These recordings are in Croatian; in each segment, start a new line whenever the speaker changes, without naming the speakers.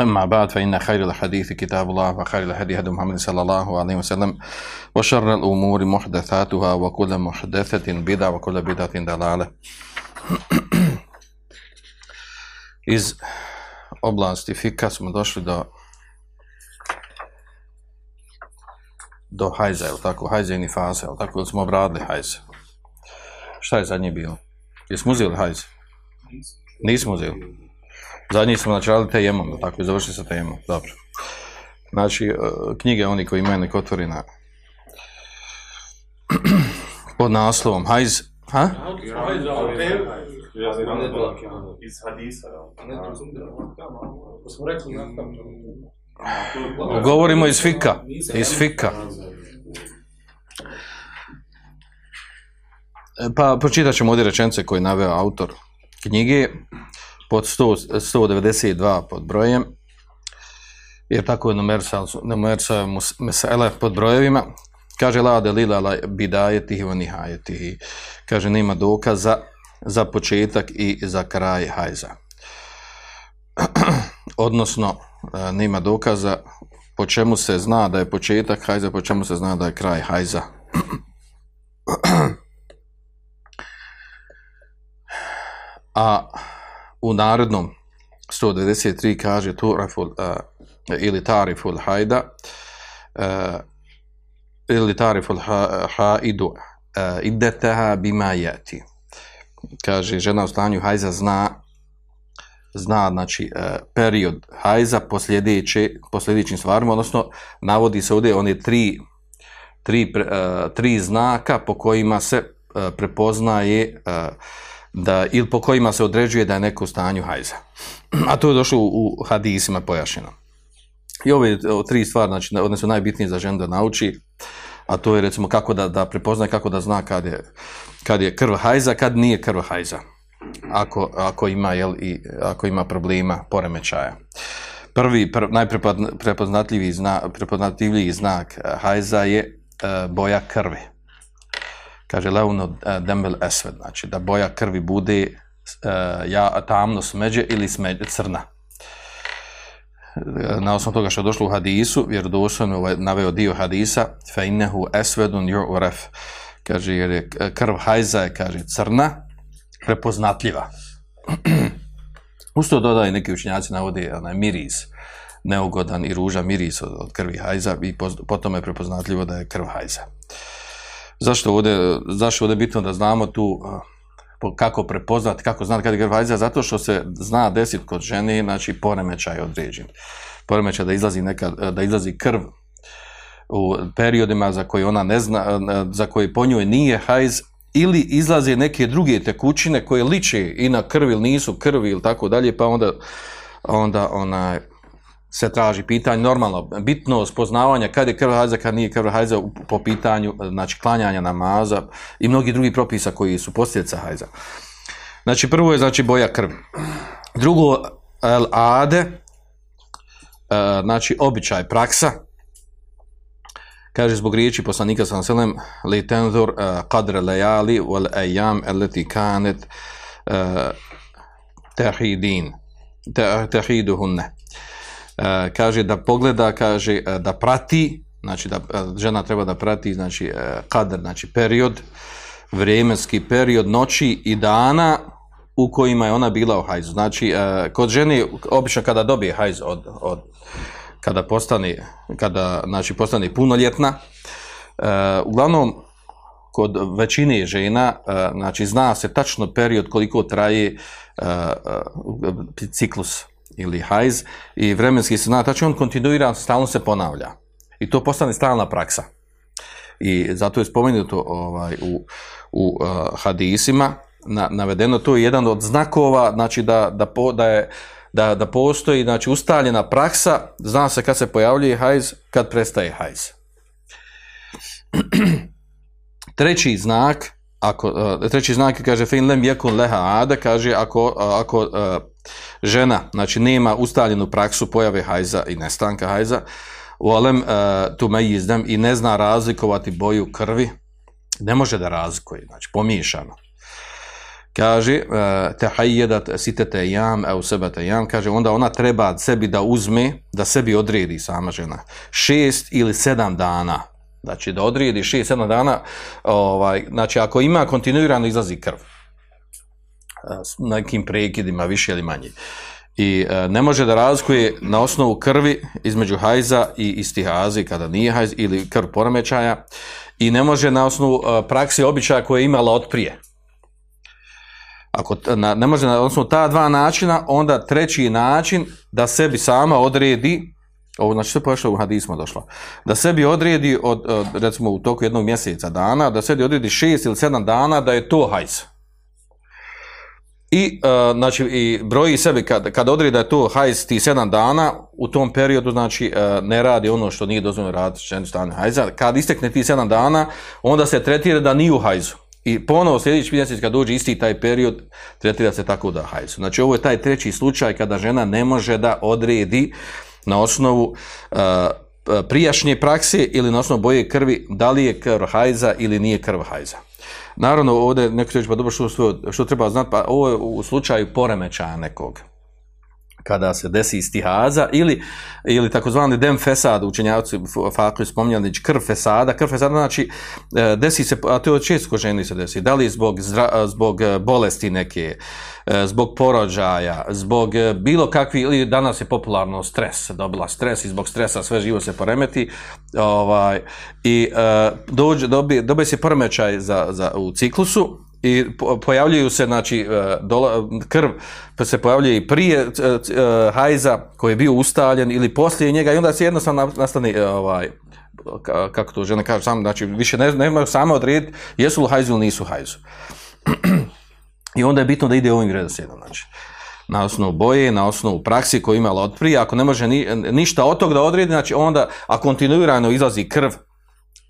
أما بعد فإن خير الحديث كتاب الله وخير الهدي هدي محمد صلى الله عليه وسلم وشر الأمور محدثاتها وكل محدثة بدعة وكل بدعة دلالة. إز أوبلاستي في كاس مدوشل دو دو حيزة أو تاكو حيزة نفاسة أو تاكو اسمه برادلي حيزة شتاي زاني بيو يسموزيل حيزة نيسموزيل نيسموزيل Zadnji smo načali tejemom, jel tako, i završili sa tejemom, dobro. Znači, e, knjige oni koji imaju nek otvori na pod naslovom hajz, ha?
iz
Govorimo iz fika, iz fika. E, Pa pročitat ćemo ovdje rečence koje je naveo autor knjige pod 100, 192 pod brojem jer tako je numersa mesele pod brojevima. Kaže la delila la bidajetihi wa nihajetihi kaže nema dokaza za početak i za kraj hajza. Odnosno e, nema dokaza po čemu se zna da je početak hajza, po čemu se zna da je kraj hajza. A u narednom 193 kaže turaful uh, ili tariful hajda uh, ili tariful ha, haidu uh, idetaha bima jeti. Kaže, žena u stanju hajza zna zna znači e, period hajza po sljedećim stvarima, odnosno navodi se ovdje one tri, tri, e, tri znaka po kojima se e, prepoznaje da, ili po kojima se određuje da je neko u stanju hajza. A to je došlo u hadisima pojašnjeno. I ove tri stvari, znači, one su najbitnije za ženu da nauči, a to je recimo kako da, da prepoznaje, kako da zna kad je, kad je krv hajza, kad nije krv hajza ako, ako, ima, jel, i, ako ima problema, poremećaja. Prvi, pr, najprepoznatljiviji znak, znak hajza je uh, boja krvi. Kaže leuno uh, demel esved, znači da boja krvi bude ja, tamno smeđe ili smeđe, crna. Na osnovu toga što je došlo u hadisu, vjerodostojno ovaj, naveo dio hadisa, fe innehu esvedun uref. Kaže, jer je krv hajza je, kaže, crna, prepoznatljiva. Usto dodaje neki učinjaci navode onaj miris, neugodan i ružan miris od, od krvi hajza i potom je prepoznatljivo da je krv hajza. Zašto ovdje, zašto ovdje bitno da znamo tu kako prepoznati, kako znati kad je krv hajza? Zato što se zna desiti kod žene, znači poremećaj određen. Poremećaj da izlazi, neka, da izlazi krv u periodima za koje ona ne zna, za koje po njoj nije hajz, ili izlaze neke druge tekućine koje liče i na krv ili nisu krvi ili tako dalje, pa onda, onda ona, se traži pitanje, normalno, bitno spoznavanja kad je krv hajza, kad nije krv hajza po pitanju znači, klanjanja namaza i mnogi drugi propisa koji su posljedica hajza. Znači, prvo je znači boja krvi. Drugo, el ade, znači običaj, praksa, kaže zbog riječi poslanika ve sellem li tanzur uh, qadra layali wal ayyam allati kanat uh, tahidin tahiduhunna uh, kaže da pogleda kaže uh, da prati znači da uh, žena treba da prati znači kadar znači period vremenski period noći i dana u kojima je ona bila u hajzu. Znači, kod žene, obično kada dobije hajz od, od kada postane, kada, znači, postane punoljetna. Uglavnom, kod većine žena, znači, zna se tačno period koliko traje ciklus, ili hajz i vremenski se zna, znači on kontinuirano stalno se ponavlja. I to postane stalna praksa. I zato je spomenuto ovaj, u, u uh, hadisima, na, navedeno to je jedan od znakova, znači da, da, po, da je da, da postoji znači ustaljena praksa, zna se kad se pojavljuje hajz, kad prestaje hajz. treći znak, ako, uh, treći znak kaže fin lem ada, kaže ako, ako uh, žena znači nema ustaljenu praksu pojave hajza i nestanka hajza, volem uh, tu izdem i ne zna razlikovati boju krvi, ne može da razlikuje, znači pomiješano. Kaže, uh, tehajjedat sitete jam, evo sebete jam, kaže, onda ona treba sebi da uzme, da sebi odredi sama žena, šest ili sedam dana, znači da odredi šest, sedam dana, ovaj, znači ako ima kontinuirano izlazi krv, s nekim prekidima, više ili manje, i e, ne može da razlikuje na osnovu krvi između hajza i istihazi kada nije hajz ili krv poremećaja i ne može na osnovu e, praksi običaja koje je imala od prije. Ako ne može na osnovu ta dva načina, onda treći način da sebi sama odredi, ovo znači je pošlo u hadismu došlo, da sebi odredi od, od, recimo u toku jednog mjeseca dana, da sebi odredi šest ili sedam dana da je to hajz. I, uh, znači, i broji sebi, kad, kad odredi da je to hajz ti sedam dana, u tom periodu, znači, uh, ne radi ono što nije dozvoljeno raditi ženi stane hajza. Kad istekne ti sedam dana, onda se tretira da nije u hajzu. I ponovo sljedeći mjesec kad dođe isti taj period, tretira se tako da hajzu. Znači, ovo je taj treći slučaj kada žena ne može da odredi na osnovu uh, prijašnje prakse ili na osnovu boje krvi, da li je krv hajza ili nije krv hajza. Naravno, ovdje neko će pa dobro što, što treba znati, pa ovo je u slučaju poremećaja nekog kada se desi istihaza ili, ili takozvani dem fesad, učenjavci fakli spominjali, krv fesada, krv fesada znači desi se, a to je često ženi se desi, da li zbog, zra, zbog bolesti neke, zbog porođaja, zbog bilo kakvi, ili danas je popularno stres, dobila stres i zbog stresa sve živo se poremeti ovaj, i dođe, dobije, dobije se poremećaj za, za, u ciklusu, i pojavljuju se, znači, dola, krv pa se pojavljuje i prije hajza koji je bio ustaljen ili poslije njega i onda se jednostavno nastane ovaj, kako to žene kažu, sam, znači više ne, ne imaju samo odrediti jesu li hajzu ili nisu hajzu. I onda je bitno da ide ovim redoslijedom, znači na osnovu boje, na osnovu praksi koju imala od prije, ako ne može ni, ništa od tog da odredi, znači onda, a kontinuirano izlazi krv,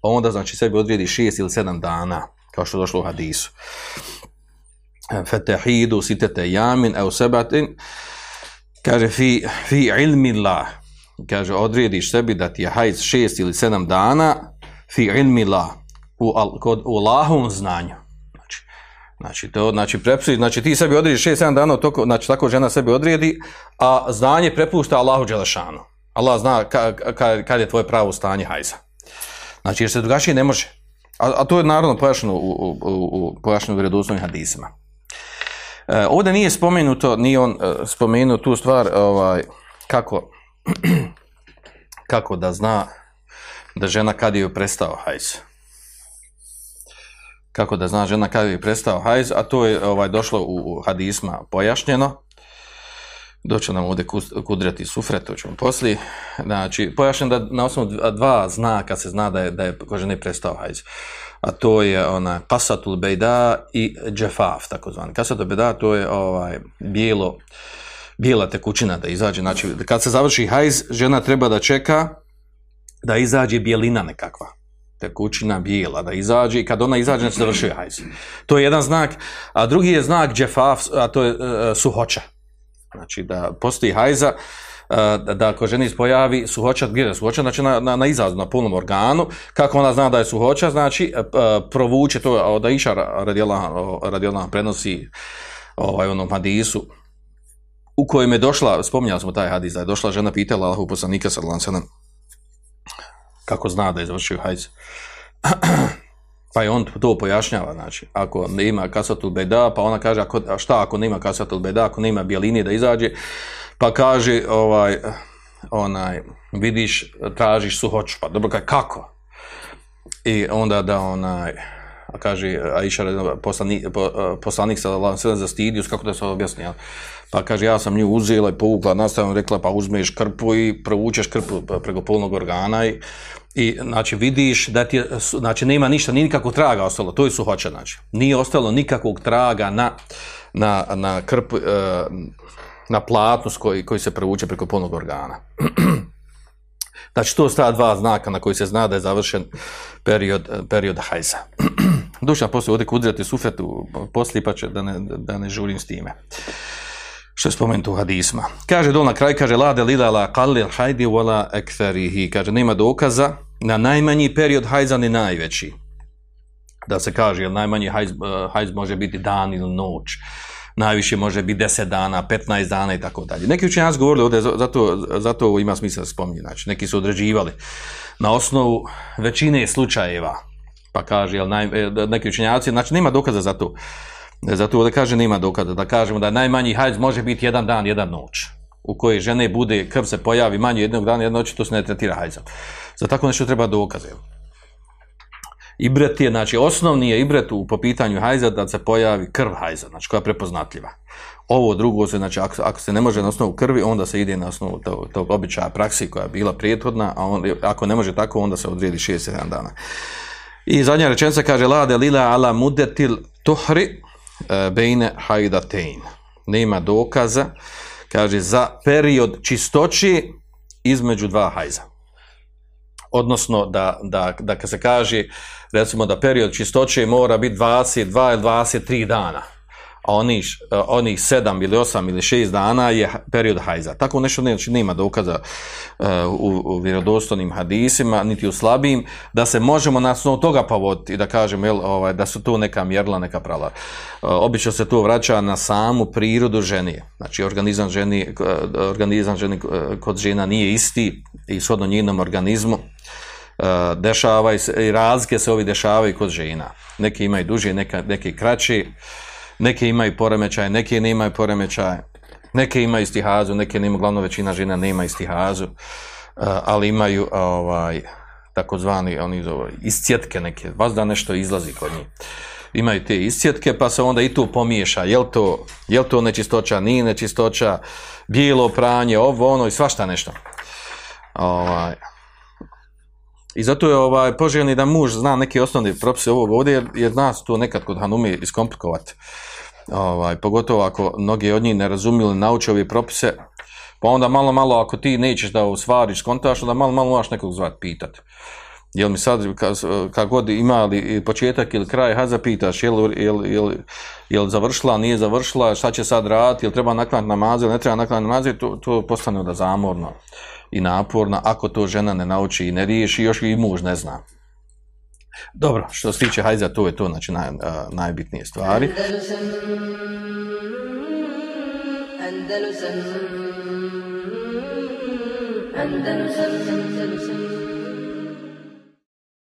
onda znači sebi odredi šest ili sedam dana kao što je došlo u hadisu. Fetehidu sitete jamin au sebatin, kaže fi, fi ilmi la, kaže odrediš sebi da ti je hajz šest ili sedam dana, fi ilmi la, u, kod, u Allahovom znanju. Znači, znači, to, znači, prepusti, znači ti sebi odrediš šest, sedam dana, toko, znači tako žena sebi odredi, a znanje prepušta Allahu Đelešanu. Allah zna kad ka, ka je tvoje pravo stanje hajza. Znači, jer se drugačije ne može. A, a to je naravno pojašnjeno u, u, u, pojašnjeno u hadisima. E, ovdje nije spomenuto, nije on e, spomenuo tu stvar ovaj, kako, kako da zna da žena kad je prestao hajz. Kako da zna žena kad je prestao hajz, a to je ovaj došlo u, u hadisma pojašnjeno. Doće nam ovdje kudreti sufre, to ćemo poslije. Znači, pojašnjeno da na osnovu dva znaka se zna da je, da je ko žene prestao hajz. A to je ona kasatul bejda i džefaf, takozvani. Kasatul bejda, to je ovaj bijelo, bijela tekućina da izađe. Znači, kad se završi hajz, žena treba da čeka da izađe bijelina nekakva tekućina bijela, da izađe i kad ona izađe, se završuje hajz. To je jedan znak, a drugi je znak džefaf, a to je uh, suhoća. Znači da postoji hajza, da, da ako ženi pojavi suhoća, gdje je suhoća, znači na, na, na izlazu, na punom organu, kako ona zna da je suhoća, znači provuče to, od Aisha radijalna prenosi ovaj, onom hadisu, u kojem je došla, spominjali smo taj hadis, da je došla žena pitala Allahu poslanika sallallahu kako zna da je završio hajz. Pa i on to pojašnjava, znači, ako ne ima kasatul beda, pa ona kaže, ako, šta ako nema kasatul beda, ako nema bijeline da izađe, pa kaže, ovaj, onaj, vidiš, tražiš suhoću, pa dobro, kako? I onda da onaj, A kaže, Aisha, poslanik, po, poslanik sa sve zastidio, kako da se objasni? Pa kaže, ja sam nju uzela i povukla, nastavno rekla, pa uzmeš krpu i provučeš krpu preko polnog organa i, i znači vidiš da ti znači nema ništa, nije nikakvog traga ostalo, to je suhoća, znači. Nije ostalo nikakvog traga na, na, na krpu, e, na platnu koji, koji se provuče preko polnog organa. Znači, to su ta dva znaka na koji se zna da je završen period, period hajza. Duša poslije ovdje kudirati sufetu poslije, pa će da ne, da ne žurim s time. Što je spomenuto u hadisma. Kaže dol na kraj, kaže lade lila la qalil hajdi wala ektherihi. Kaže, nema dokaza na najmanji period hajza ni najveći. Da se kaže, jer najmanji hajz, hajz može biti dan ili noć najviše može biti 10 dana, 15 dana i tako dalje. Neki učenjaci govorili ovdje, zato, zato ima smisla da spominje, znači neki su određivali na osnovu većine slučajeva, pa kaže, jel, naj, neki učenjaci, znači nema dokaza za to, zato ovdje kaže nema dokaza, da kažemo da najmanji hajz može biti jedan dan, jedan noć, u kojoj žene bude, krv se pojavi manje jednog dana, jednog noći, to se ne tretira hajzom. Za tako nešto treba dokaze. Ibret je, znači osnovni je ibret u, po pitanju hajza da se pojavi krv hajza, znači koja je prepoznatljiva. Ovo drugo se, znači ako, ako se ne može na osnovu krvi, onda se ide na osnovu tog, tog običaja praksi koja je bila prijethodna, a on, ako ne može tako, onda se odredi 6-7 dana. I zadnja rečenica kaže la lila ala mudetil tuhri e, bejne hajdatein. Nema dokaza, kaže, za period čistoći između dva hajza odnosno da, da, da se kaže recimo da period čistoće mora biti 22 ili 23 dana, a onih, onih 7 ili 8 ili 6 dana je period hajza. Tako nešto ne, znači nema dokaza uh, u, u vjerodostojnim hadisima, niti u slabijim, da se možemo na osnovu toga povoditi i da kažemo jel, ovaj, da su to neka mjerla, neka prala. Uh, obično se to vraća na samu prirodu ženi. Znači organizam ženi, organizam ženi kod žena nije isti i shodno njenom organizmu E, dešavaju se, i razlike se ovi dešavaju kod žena. Neki imaju duže, neki kraći, neki imaju poremećaj, neki nemaju poremećaj, neke imaju istihazu, neke nemaju, glavno većina žena nema istihazu, ali imaju ovaj, takozvani oni zove, iscjetke neke, vas da nešto izlazi kod njih. Imaju te iscjetke, pa se onda i tu pomiješa, jel to, jel to nečistoća, nije nečistoća, bijelo pranje, ovo, ono i svašta nešto. Ovaj, i zato je ovaj, poželjni da muž zna neke osnovne propise ovog ovdje, jer, jer zna to nekad kod Hanumi iskomplikovati. Ovaj, pogotovo ako mnogi od njih ne razumiju nauče ove propise, pa onda malo, malo ako ti nećeš da usvariš, skontaš, onda malo, malo moraš nekog zvati pitati. Jel mi sad, kad god ima li početak ili kraj, haza pitaš, jel, jel, jel, jel završila, nije završila, šta će sad raditi, jel treba naklanati namaz, ili ne treba naklanati namaz, to, to postane onda zamorno i naporna ako to žena ne nauči i ne riješi, još i muž ne zna. Dobro, što se tiče hajza, to je to, znači naj, a, najbitnije stvari. Andalusam. Andalusam. Andalusam. Andalusam